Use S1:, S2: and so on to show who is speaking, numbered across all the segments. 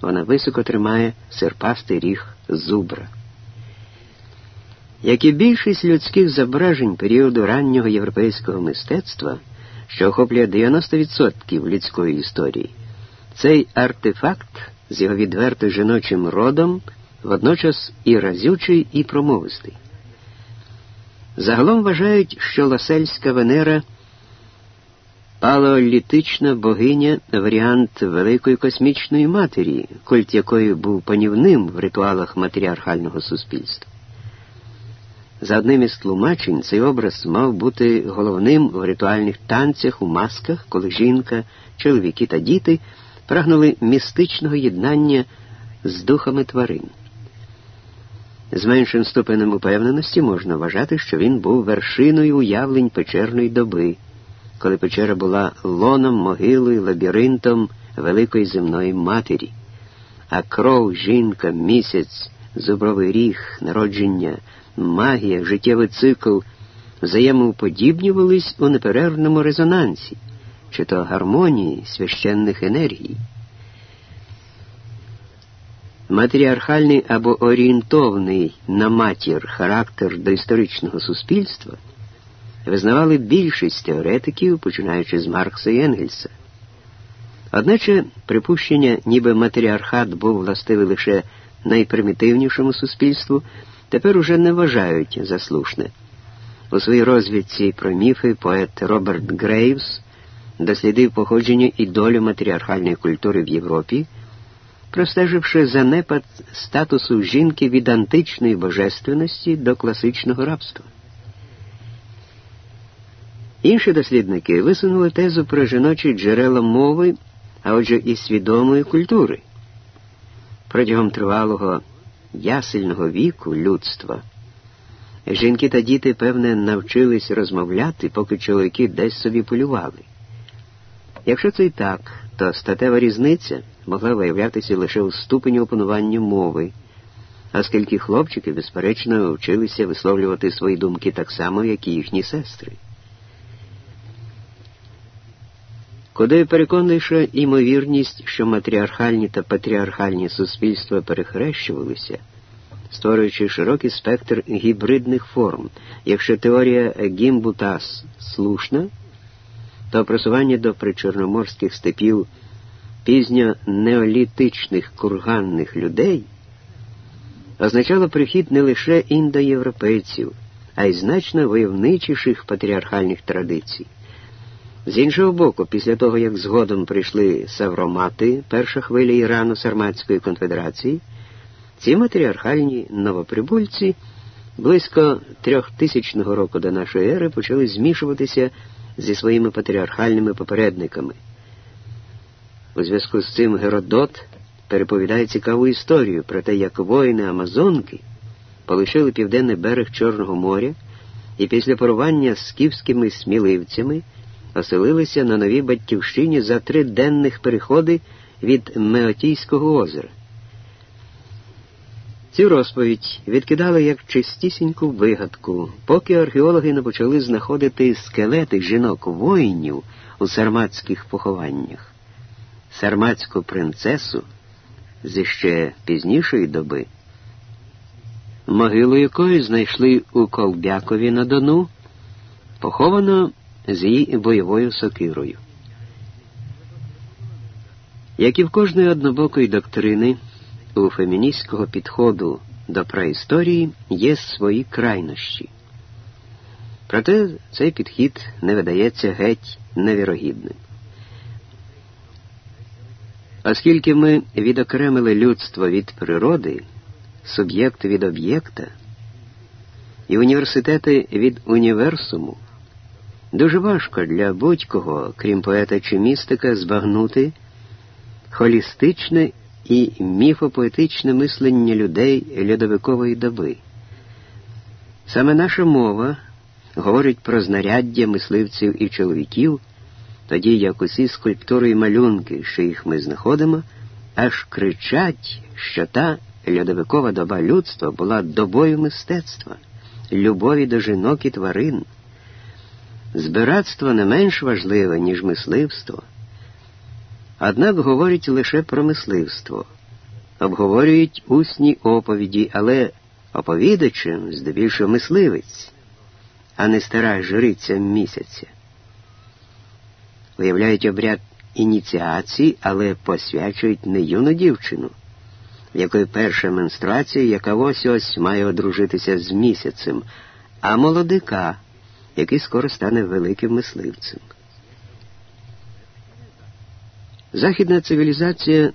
S1: Вона високо тримає серпастий ріг зубра. Як і більшість людських зображень періоду раннього європейського мистецтва, що охоплює 90% людської історії, цей артефакт з його відверто жіночим родом водночас і разючий, і промовистий. Загалом вважають, що Ласельська Венера палеолітична богиня варіант Великої космічної матері, культ якої був панівним в ритуалах матріархального суспільства. За одним із тлумачень, цей образ мав бути головним в ритуальних танцях у масках, коли жінка, чоловіки та діти прагнули містичного єднання з духами тварин. З меншим ступенем упевненості можна вважати, що він був вершиною уявлень печерної доби, коли печера була лоном, могилою, лабіринтом великої земної матері, а кров, жінка, місяць, зубровий ріг, народження, магія, життєвий цикл взаємоуподібнювались у неперервному резонансі, чи то гармонії священних енергій. Матріархальний або орієнтовний на матір характер доісторичного суспільства визнавали більшість теоретиків, починаючи з Маркса і Енгельса. Одначе припущення, ніби матріархат був властивий лише найпримітивнішому суспільству, тепер уже не вважають за слушне. У своїй розвідці про міфи поет Роберт Грейвс дослідив походження і долю матріархальної культури в Європі простеживши занепад статусу жінки від античної божественності до класичного рабства. Інші дослідники висунули тезу про жіночі джерела мови, а отже і свідомої культури. Протягом тривалого ясельного віку людства жінки та діти, певне, навчились розмовляти, поки чоловіки десь собі полювали. Якщо це і так, то статева різниця могла виявлятися лише у ступені опанування мови, оскільки хлопчики, безперечно, вчилися висловлювати свої думки так само, як і їхні сестри. Куди переконуєша імовірність, що матріархальні та патріархальні суспільства перехрещувалися, створюючи широкий спектр гібридних форм, якщо теорія гімбутас слушна, то просування до причорноморських степів пізньонеолітичних курганних людей означало прихід не лише індоєвропейців, а й значно войовничіших патріархальних традицій. З іншого боку, після того, як згодом прийшли савромати, перша хвиля Ірану Сарматської конфедерації, ці матріархальні новоприбульці близько трьохтисячного року до нашої ери почали змішуватися зі своїми патріархальними попередниками. У зв'язку з цим Геродот переповідає цікаву історію про те, як воїни Амазонки полишили південний берег Чорного моря і після порування з київськими сміливцями оселилися на новій батьківщині за три денних переходи від Меотійського озера. Цю розповідь відкидали як чистісіньку вигадку, поки археологи не почали знаходити скелети жінок воїнів у сарматських похованнях. Сарматську принцесу зі ще пізнішої доби, могилу якої знайшли у Колбякові на Дону, поховано з її бойовою сокирою. Як і в кожної однобокої доктрини, у феміністського підходу до праісторії є свої крайнощі. Проте цей підхід не видається геть невірогідним. Оскільки ми відокремили людство від природи, суб'єкт від об'єкта і університети від універсуму, дуже важко для будь-кого, крім поета чи містика, збагнути холістичне і міфопоетичне мислення людей льодовикової доби. Саме наша мова говорить про знаряддя мисливців і чоловіків, тоді як усі скульптури і малюнки, що їх ми знаходимо, аж кричать, що та льодовикова доба людства була добою мистецтва, любові до жінок і тварин. Збиратство не менш важливе, ніж мисливство. Однак говорить лише про мисливство, обговорюють усні оповіді, але оповідачем здебільшого мисливець, а не стара жриця місяця. Уявляють обряд ініціації, але посвячують не юну дівчину, в якої перша менструація, яка ось ось має одружитися з місяцем, а молодика, який скоро стане великим мисливцем. Західна цивілізація,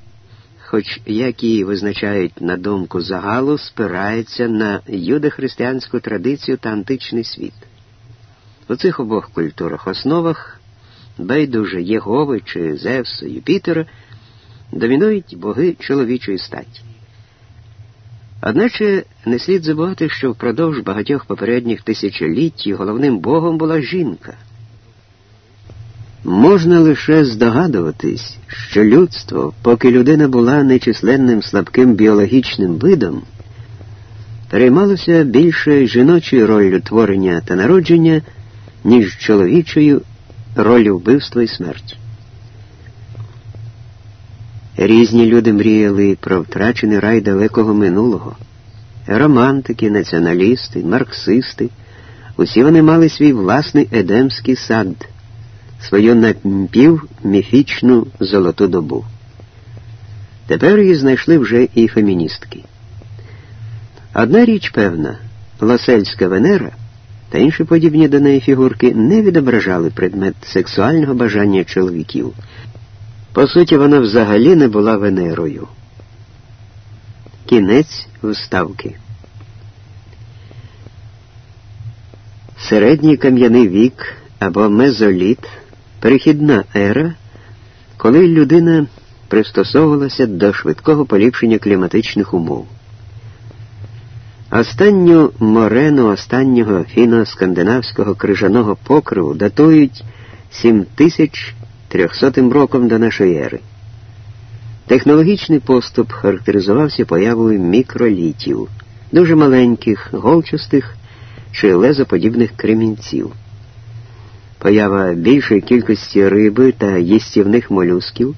S1: хоч як її визначають на думку загалу, спирається на юдохристиянську традицію та античний світ. У цих обох культурах основах байдуже Єгови чи Зевса, Юпітера, домінують боги чоловічої статі. Одначе не слід забувати, що впродовж багатьох попередніх тисячоліть головним богом була жінка. Можна лише здогадуватись, що людство, поки людина була нечисленним слабким біологічним видом, переймалося більше жіночою роллю творення та народження, ніж чоловічою роль вбивства і смерті. Різні люди мріяли про втрачений рай далекого минулого. Романтики, націоналісти, марксисти. Усі вони мали свій власний едемський сад, свою напівміфічну золоту добу. Тепер її знайшли вже і феміністки. Одна річ певна, Лосельська Венера та інші подібні до неї фігурки не відображали предмет сексуального бажання чоловіків. По суті, вона взагалі не була Венерою. Кінець вставки. Середній кам'яний вік або мезоліт перехідна ера, коли людина пристосовувалася до швидкого поліпшення кліматичних умов. Останню морену останнього фіно-скандинавського крижаного покриву датують 7300 роком до нашої ери. Технологічний поступ характеризувався появою мікролітів, дуже маленьких, голчастих чи лезоподібних кремінців. Поява більшої кількості риби та їстівних молюсків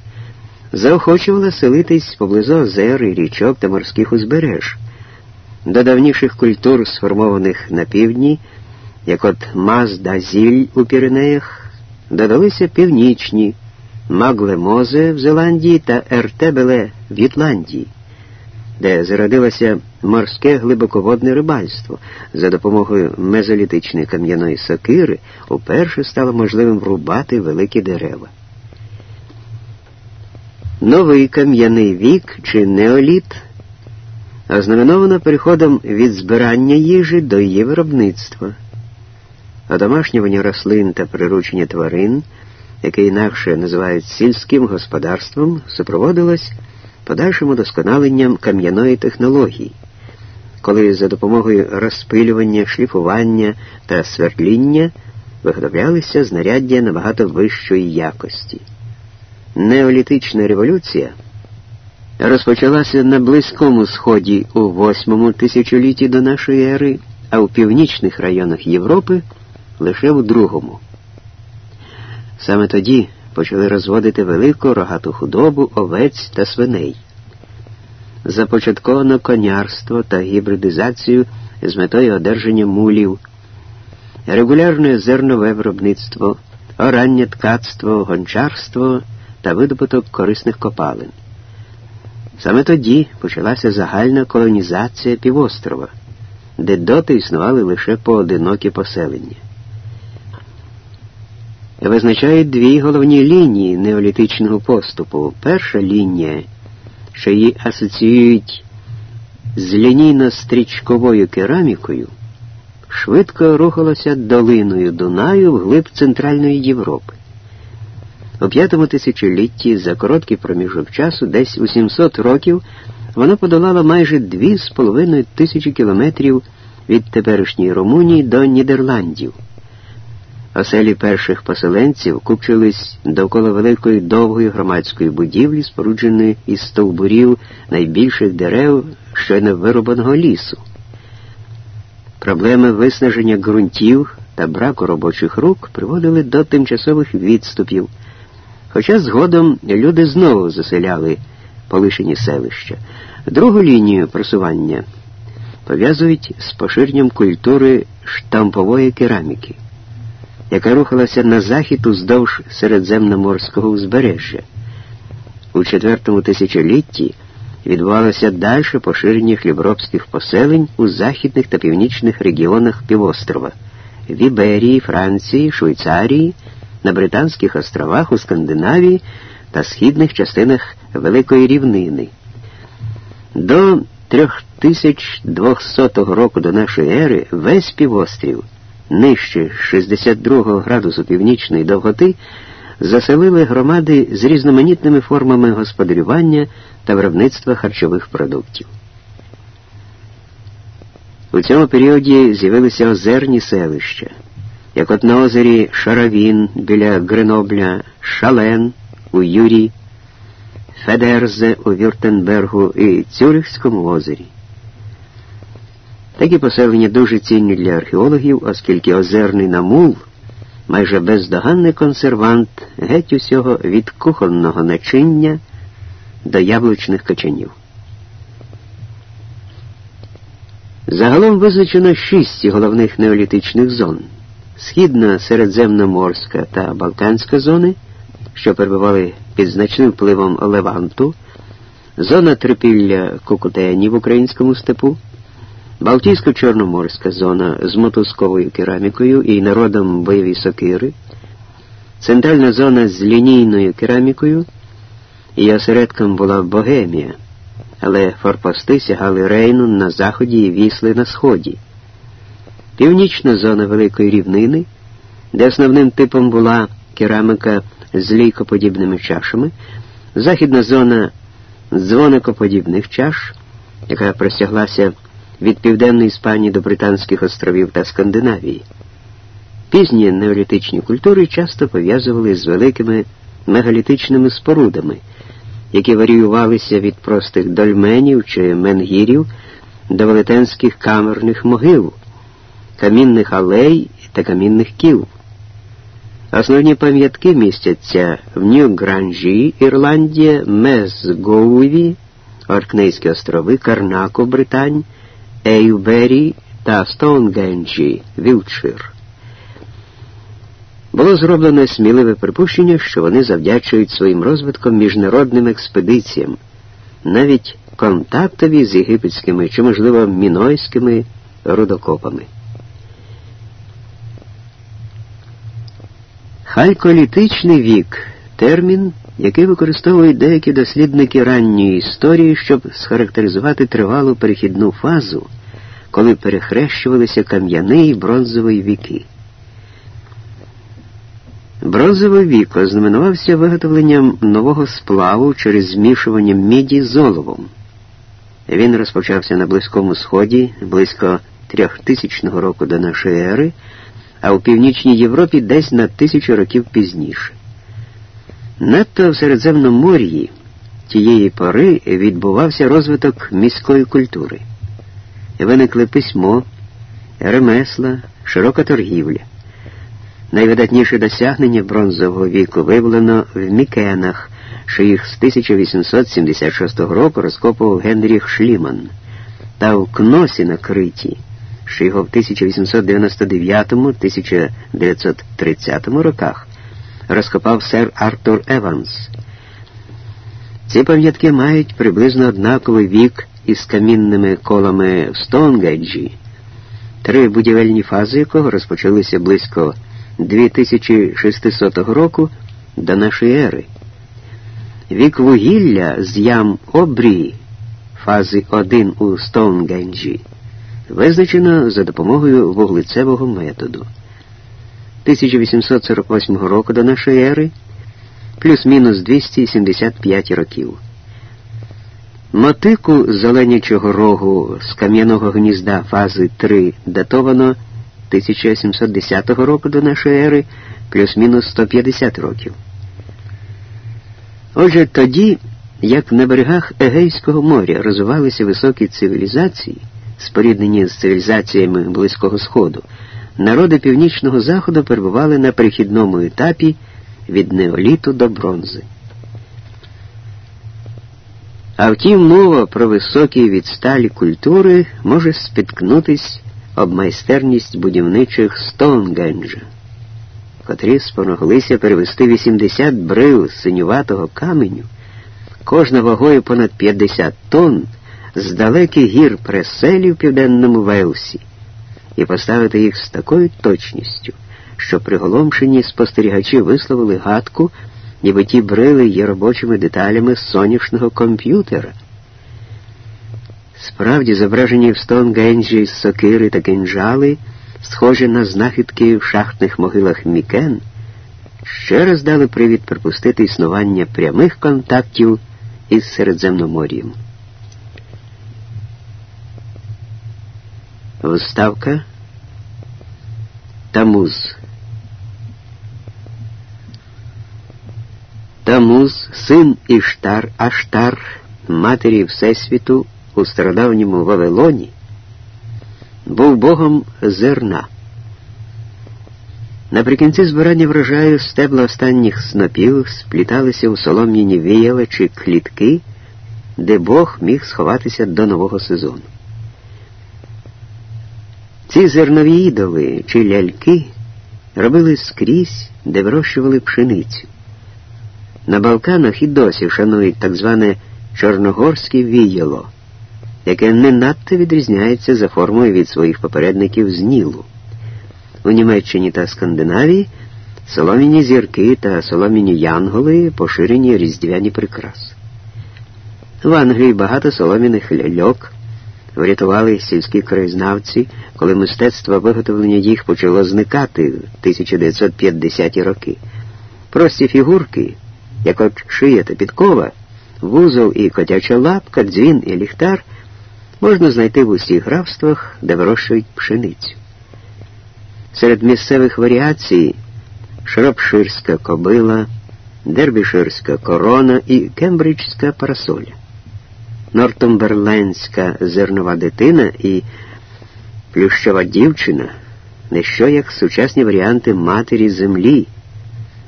S1: заохочувала селитись поблизу озер і річок та морських узбереж. До давніших культур, сформованих на півдні, як от Маздазіль у Піренеях, додалися північні Маглемозе в Зеландії та Ертебеле в Ютландії, де зародилося морське глибоководне рибальство. За допомогою мезолітичної кам'яної сокири уперше стало можливим врубати великі дерева. Новий кам'яний вік чи неоліт ознаменовано переходом від збирання їжі до її виробництва, одомашнювання рослин та приручення тварин, яке інакше називають сільським господарством, супроводилось подальшим удосконаленням кам'яної технології, коли за допомогою розпилювання, шліфування та свердління виготовлялися знаряддя набагато вищої якості. Неолітична революція розпочалася на Близькому Сході у восьмому тисячолітті до нашої ери, а у північних районах Європи лише у другому. Саме тоді почали розводити велику рогату худобу, овець та свиней. Започатковано конярство та гібридизацію з метою одержання мулів, регулярне зернове виробництво, ораннє ткацтво, гончарство та видобуток корисних копалин. Саме тоді почалася загальна колонізація півострова, де доти існували лише поодинокі поселення. Визначають дві головні лінії неолітичного поступу. Перша лінія, що її асоціюють з лінійно-стрічковою керамікою, швидко рухалася долиною Дунаю вглиб Центральної Європи. У п'ятому тисячолітті за короткий проміжок часу, десь у 700 років, вона подолала майже 2,5 тисячі кілометрів від теперішньої Румунії до Нідерландів. Оселі перших поселенців купчились довкола великої довгої громадської будівлі, спорудженої із стовбурів найбільших дерев щойно вирубаного лісу. Проблеми виснаження ґрунтів та браку робочих рук приводили до тимчасових відступів. Хоча згодом люди знову заселяли полишені селища. Другу лінію просування пов'язують з поширенням культури штампової кераміки, яка рухалася на захід уздовж середземноморського узбережжя. У четвертому тисячолітті відбувалося дальше поширення хліборобських поселень у західних та північних регіонах півострова в Іберії, Франції, Швейцарії, на Британських островах у Скандинавії та східних частинах Великої Рівнини. До 3200 року до нашої ери весь півострів нижче 62 градусу північної довготи заселили громади з різноманітними формами господарювання та виробництва харчових продуктів. У цьому періоді з'явилися озерні селища, як от на озері Шаравін біля Гренобля, Шален у Юрі, Федерзе у Вюртенбергу і Цюрихському озері. Такі поселення дуже цінні для археологів, оскільки озерний намул майже бездоганний консервант геть усього від кухонного начиння до яблучних качанів. Загалом визначено шість головних неолітичних зон: східна середземноморська та Балканська зони, що перебували під значним впливом Леванту, зона трипілля Кукутені в українському степу, Балтійсько-Чорноморська зона з мотузковою керамікою і народом бойові сокири, центральна зона з лінійною керамікою, і осередком була Богемія. Але форпости сягали Рейну на заході і вісли на сході. Північна зона Великої рівнини, де основним типом була керамика з лійкоподібними чашами, західна зона дзвоникоподібних чаш, яка простяглася від Південної Іспанії до Британських островів та Скандинавії. Пізні неолітичні культури часто пов'язували з великими мегалітичними спорудами які варіювалися від простих дольменів чи менгірів до велетенських камерних могил, камінних алей та камінних кіл. Основні пам'ятки містяться в Ньюгрейнджі, Ірландія, Мезгоуві, Оркнейські острови, Карнаку, Бретань, Ейвбері та Стоунгенджі, Вілтшир було зроблено сміливе припущення, що вони завдячують своїм розвитком міжнародним експедиціям, навіть контактові з єгипетськими чи, можливо, мінойськими рудокопами. Хальколітичний вік термін, який використовують деякі дослідники ранньої історії, щоб схарактеризувати тривалу перехідну фазу, коли перехрещувалися кам'яний і бронзовий віки. Бронзовий вік ознаменувався виготовленням нового сплаву через змішування міді з оловом. Він розпочався на Близькому Сході близько трьохтисячного року до нашої ери, а у північній Європі десь на тисячу років пізніше. Надто в Середземномор'ї тієї пори відбувався розвиток міської культури. Виникли письмо, ремесла, широка торгівля. Найвидатніше досягнення бронзового віку виявлено в Мікенах, що їх з 1876 року розкопував Генріх Шліман, та в Кносі на Криті, що його в 1899-1930 роках розкопав сер Артур Еванс. Ці пам'ятки мають приблизно однаковий вік із камінними колами в Стоунгеджі, три будівельні фази якого розпочалися близько. 2600 року до нашої ери. Вік вугілля з ям обрії фази 1 у Стоунгенджі визначено за допомогою вуглецевого методу. 1848 року до нашої ери плюс-мінус 275 років. Мотику зеленячого рогу з кам'яного гнізда фази 3 датовано 1710 року до нашої ери плюс-мінус 150 років. Отже, тоді, як на берегах Егейського моря розвивалися високі цивілізації, споріднені з цивілізаціями Близького Сходу, народи Північного Заходу перебували на перехідному етапі від неоліту до бронзи. А втім, мова про високі відсталі культури може спіткнутись об майстерність будівничих Стоунгенджа, котрі спомоглися перевести 80 брил синюватого каменю, кожна вагою понад 50 тонн, з далеких гір преселі в південному Вейлсі, і поставити їх з такою точністю, що приголомшені спостерігачі висловили гадку ніби ті брили є робочими деталями сонячного комп'ютера. Справді, зображені в Стоунгенджі сокири та кинджали, схожі на знахідки в шахтних могилах Мікен, ще раз дали привід припустити існування прямих контактів із Середземномор'ям. Вставка Тамуз Тамуз, син Іштар Аштар, матері Всесвіту у стародавньому Вавилоні, був богом зерна. Наприкінці збирання врожаю стебла останніх снопів спліталися у солом'яні віяла чи клітки, де Бог міг сховатися до нового сезону. Ці зернові ідоли чи ляльки робили скрізь, де вирощували пшеницю. На Балканах і досі шанують так зване Чорногорське віяло, яке не надто відрізняється за формою від своїх попередників з Нілу. У Німеччині та Скандинавії соломіні зірки та соломіні янголи поширені різдвяні прикраси. В Англії багато соломіних ляльок врятували сільські краєзнавці, коли мистецтво виготовлення їх почало зникати в 1950-ті роки. Прості фігурки як от шия та підкова, вузол і котяча лапка, дзвін і ліхтар можна знайти в усіх графствах, де вирощують пшеницю. Серед місцевих варіацій шропширська кобила, дербіширська корона і кембриджська парасоля, нортумберлендська зернова дитина і плющова дівчина не що як сучасні варіанти матері землі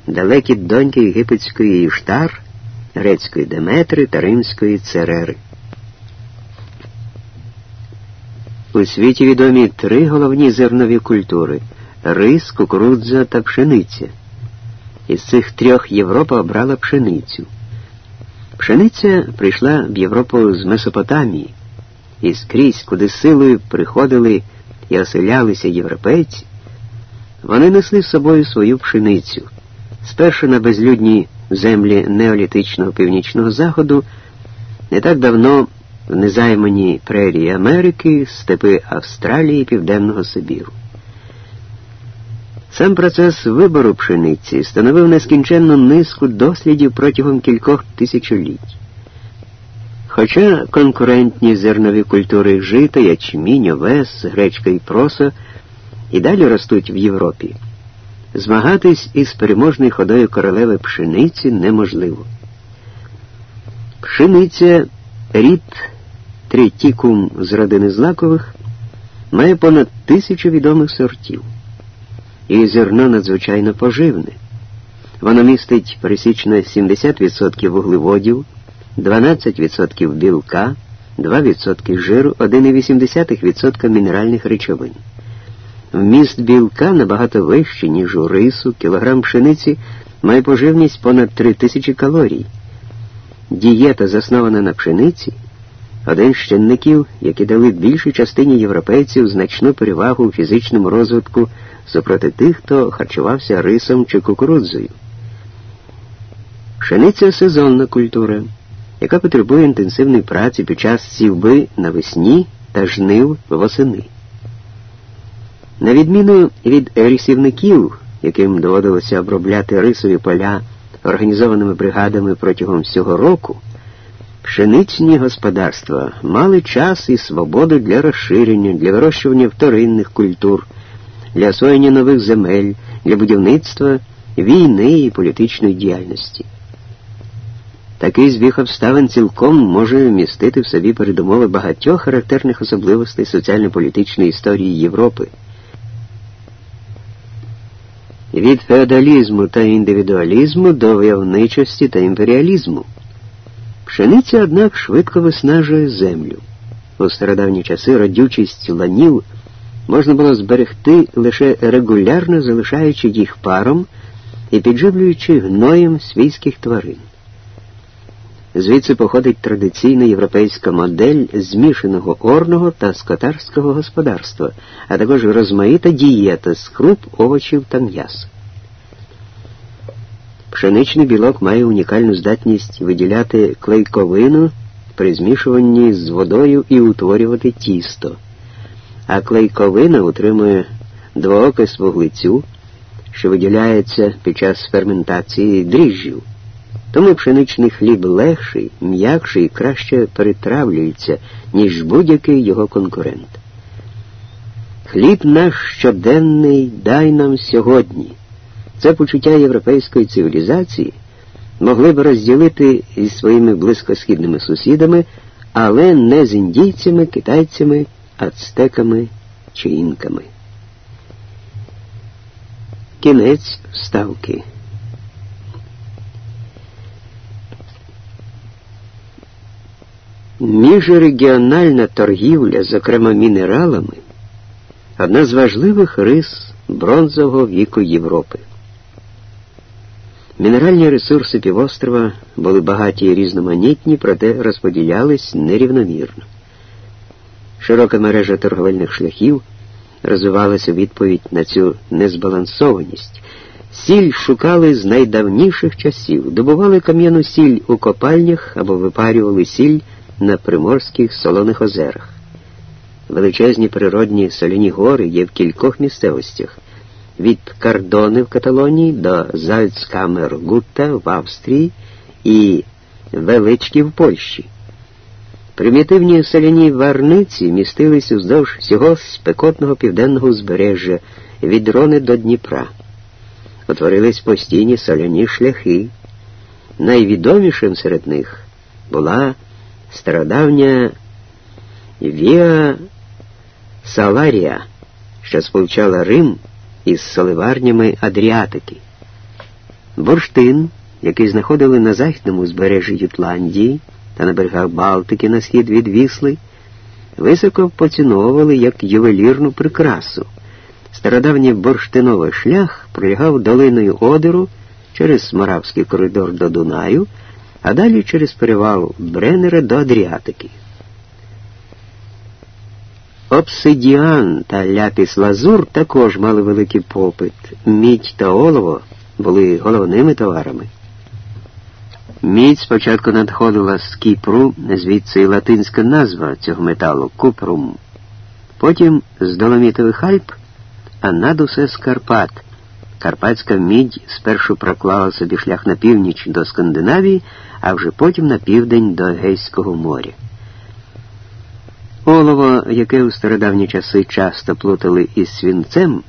S1: далекі доньки єгипетської Іштар, грецької Деметри та римської Церери. У світі відомі три головні зернові культури рис, кукурудза та пшениця. Із цих трьох Європа обрала пшеницю. Пшениця прийшла в Європу з Месопотамії, і скрізь, куди силою приходили і оселялися європейці, вони несли з собою свою пшеницю спершу на безлюдні землі неолітичного північного заходу, не так давно в незаймані прерії Америки, степи Австралії Південного Сибіру. Сам процес вибору пшениці становив нескінченну низку дослідів протягом кількох тисячоліть. Хоча конкурентні зернові культури жита, ячмінь, овес, гречка і просо і далі ростуть в Європі. Змагатись із переможною ходою королеви пшениці неможливо. Пшениця рід третікум з родини злакових має понад тисячу відомих сортів. І зерно надзвичайно поживне. Воно містить пересічно 70% вуглеводів, 12% білка, 2% жиру, 1,8% мінеральних речовин. Вміст білка набагато вищий, ніж у рису, кілограм пшениці має поживність понад 3 тисячі калорій. Дієта, заснована на пшениці, один з чинників, які дали більшій частині європейців значну перевагу у фізичному розвитку супроти тих, хто харчувався рисом чи кукурудзою. Пшениця сезонна культура, яка потребує інтенсивної праці під час сівби навесні та жнив восени. На відміну від рисівників, яким доводилося обробляти рисові поля організованими бригадами протягом всього року, пшеничні господарства мали час і свободу для розширення, для вирощування вторинних культур, для освоєння нових земель, для будівництва, війни і політичної діяльності. Такий збіг обставин цілком може вмістити в собі передумови багатьох характерних особливостей соціально-політичної історії Європи від феодалізму та індивідуалізму до войовничості та імперіалізму. Пшениця, однак, швидко виснажує землю. У стародавні часи родючість ланів можна було зберегти лише регулярно залишаючи їх паром і підживлюючи гноєм свійських тварин. Звідси походить традиційна європейська модель змішаного орного та скотарського господарства, а також розмаїта дієта з круп, овочів та м'яса. Пшеничний білок має унікальну здатність виділяти клейковину при змішуванні з водою і утворювати тісто, а клейковина утримує двоокис вуглецю, що виділяється під час ферментації дріжджів. Тому пшеничний хліб легший, м'якший і краще перетравлюється, ніж будь-який його конкурент. Хліб наш щоденний дай нам сьогодні. Це почуття європейської цивілізації могли б розділити із своїми близькосхідними сусідами, але не з індійцями, китайцями, ацтеками чи інками. Кінець вставки. Міжрегіональна торгівля, зокрема мінералами, одна з важливих рис бронзового віку Європи. Мінеральні ресурси півострова були багаті і різноманітні, проте розподілялись нерівномірно. Широка мережа торговельних шляхів розвивалася відповідь на цю незбалансованість. Сіль шукали з найдавніших часів, добували кам'яну сіль у копальнях або випарювали сіль на приморських солоних озерах. Величезні природні соляні гори є в кількох місцевостях від Кардони в Каталонії до Зальцкамер-Гутта в Австрії і Велички в Польщі. Примітивні соляні варниці містились уздовж всього спекотного південного узбережжя від Рони до Дніпра. Утворились постійні соляні шляхи. Найвідомішим серед них була стародавня Віа Саларія, що сполучала Рим із соливарнями Адріатики. Бурштин, який знаходили на західному узбережжі Ютландії та на берегах Балтики на схід від Вісли, високо поціновували як ювелірну прикрасу. Стародавній бурштиновий шлях пролягав долиною Одеру через Моравський коридор до Дунаю, а далі через перевал Бренера до Адріатики. Обсидіан та ляпіс лазур також мали великий попит. Мідь та олово були головними товарами. Мідь спочатку надходила з Кіпру, звідси і латинська назва цього металу купрум. Потім з Доломітових Альп, а над усе з Карпат. Карпатська мідь спершу проклала собі шлях на північ до Скандинавії, а вже потім на південь до Егейського моря. Олово, яке у стародавні часи часто плутали із свінцем,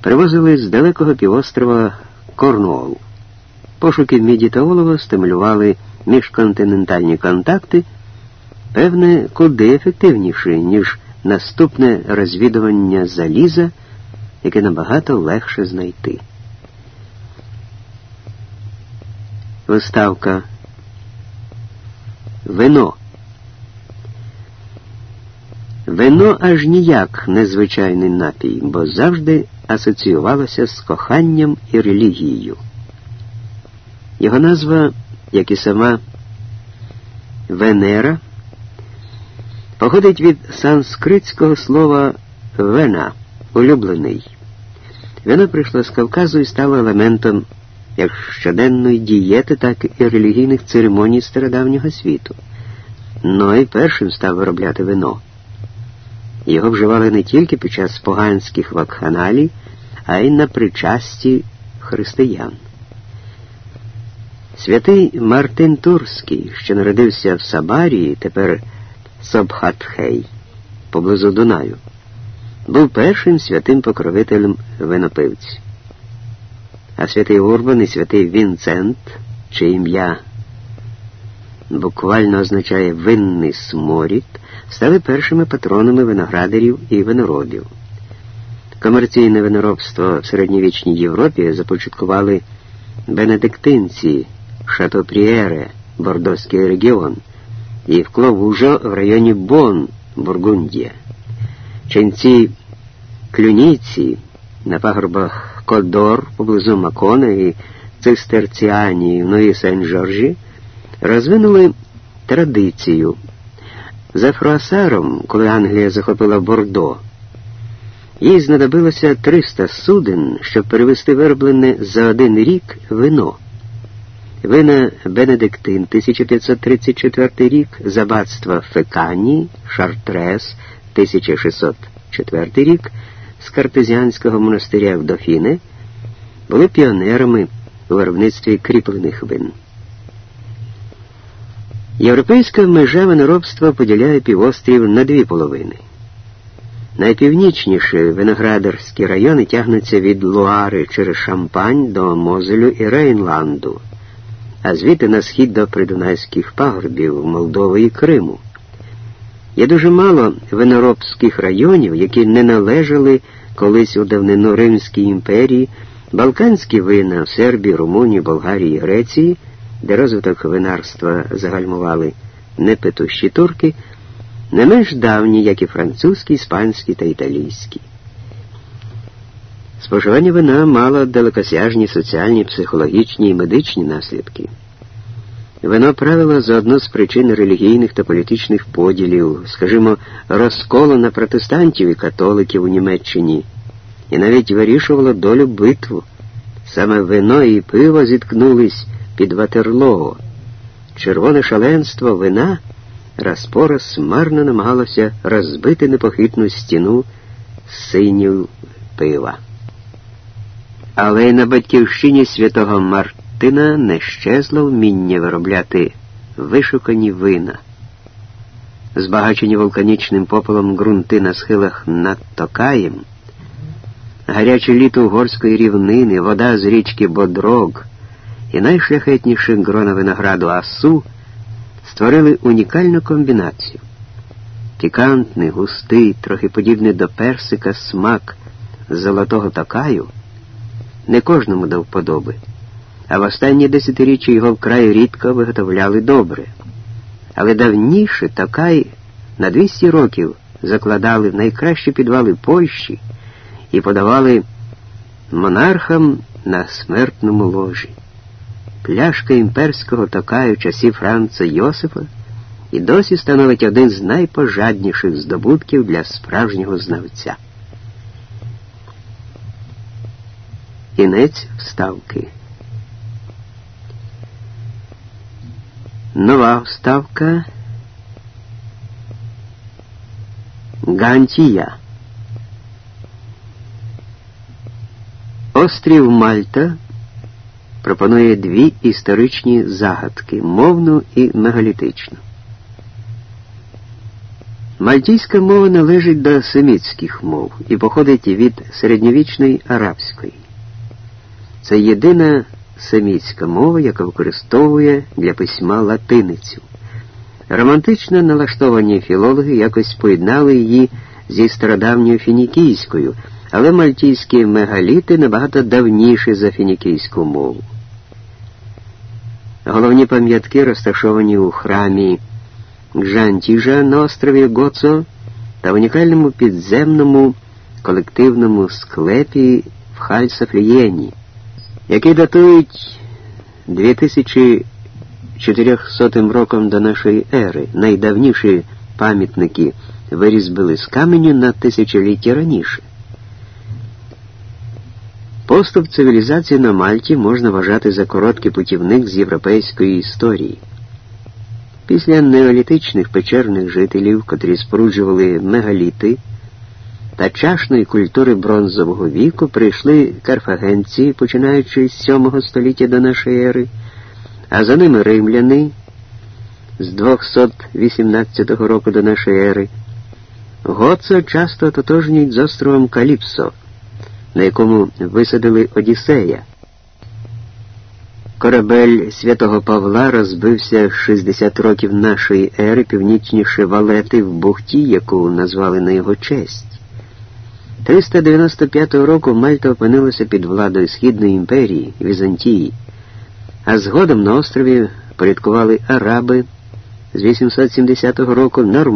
S1: привозили з далекого півострова Корнуолу. Пошуки міді та олова стимулювали міжконтинентальні контакти, певне, куди ефективніше, ніж наступне розвідування заліза, яке набагато легше знайти. Виставка Вино Вино аж ніяк незвичайний напій, бо завжди асоціювалося з коханням і релігією. Його назва, як і сама Венера, походить від санскритського слова вена улюблений. Вино прийшло з Кавказу і стало елементом як щоденної дієти, так і релігійних церемоній стародавнього світу. Ной першим став виробляти вино. Його вживали не тільки під час поганських вакханалій, а й на причасті християн. Святий Мартин Турський, що народився в Сабарії, тепер Собхатхей, поблизу Дунаю, був першим святим покровителем винопивців. А святий Урбан і святий Вінцент, чиє ім'я буквально означає винний сморід, стали першими патронами виноградарів і виноробів. Комерційне виноробство в середньовічній Європі започаткували бенедиктинці, шатопрієре, Бордоський регіон, і в Кловужо в районі Бон, Бургундія. Ченці Клюніці на пагорбах Кодор поблизу Макона і цистерціані в Нові Сен-Жоржі розвинули традицію. За Фруасаром, коли Англія захопила Бордо, їй знадобилося 300 суден, щоб перевести вироблене за один рік вино. Вина Бенедиктин, 1534 рік, забатства Фекані, Шартрес, 1604 рік, з картезіанського монастиря в Дофіне, були піонерами у виробництві кріплених вин. Європейська межа виноробства поділяє півострів на дві половини. Найпівнічніші виноградарські райони тягнуться від Луари через Шампань до Мозелю і Рейнланду, а звідти на схід до придунайських пагорбів Молдови і Криму. Є дуже мало виноробських районів, які не належали колись у давнину Римській імперії, Балканські вина в Сербії, Румунії, Болгарії, Греції, де розвиток винарства загальмували непетущі турки, не менш давні, як і французькі, іспанські та італійські. Споживання вина мало далекосяжні соціальні, психологічні і медичні наслідки. Воно правило за одну з причин релігійних та політичних поділів, скажімо, розколу на протестантів і католиків у Німеччині, і навіть вирішувало долю битву. Саме вино і пиво зіткнулись під Ватерлоо. Червоне шаленство вина раз по раз марно намагалося розбити непохитну стіну синів пива. Але й на батьківщині святого Мартина не щезло вміння виробляти вишукані вина. Збагачені вулканічним попелом ґрунти на схилах над Токаєм, гаряче літо угорської рівнини, вода з річки Бодрог і найшляхетніших грона винограду Асу створили унікальну комбінацію. Пікантний, густий, трохи подібний до персика смак золотого токаю не кожному до вподоби а в останні десятиріччя його вкрай рідко виготовляли добре. Але давніше Такай на 200 років закладали в найкращі підвали Польщі і подавали монархам на смертному ложі. Пляшка імперського Такаю часів Франца Йосифа і досі становить один з найпожадніших здобутків для справжнього знавця. Кінець вставки. Нова вставка Гантія. Острів Мальта пропонує дві історичні загадки мовну і мегалітичну. Мальтійська мова належить до семітських мов і походить від середньовічної арабської. Це єдина семітська мова, яка використовує для письма латиницю. Романтично налаштовані філологи якось поєднали її зі стародавньою фінікійською, але мальтійські мегаліти набагато давніші за фінікійську мову. Головні пам'ятки розташовані у храмі Джантіжа на острові Гоцо та унікальному підземному колективному склепі в Хальсафлієні які датують 2400 роком до нашої ери, найдавніші пам'ятники вирізбили з каменю на тисячоліття раніше. Поступ цивілізації на Мальті можна вважати за короткий путівник з європейської історії. Після неолітичних печерних жителів, котрі споруджували мегаліти та чашної культури бронзового віку прийшли карфагенці, починаючи з 7 століття до нашої ери, а за ними римляни з 218 року до нашої ери. Гоцо часто тотожнюють з островом Каліпсо, на якому висадили Одіссея. Корабель святого Павла розбився 60 років нашої ери північніше валети в бухті, яку назвали на його честь. 395 року Мальта опинилася під владою Східної імперії Візантії, а згодом на острові порядкували араби з 870 року нормально.